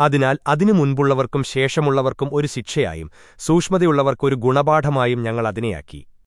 അതിനാൽ അതിനു മുൻപുള്ളവർക്കും ശേഷമുള്ളവർക്കും ഒരു ശിക്ഷയായും സൂക്ഷ്മതയുള്ളവർക്കൊരു ഗുണപാഠമായും ഞങ്ങൾ അതിനെയാക്കി.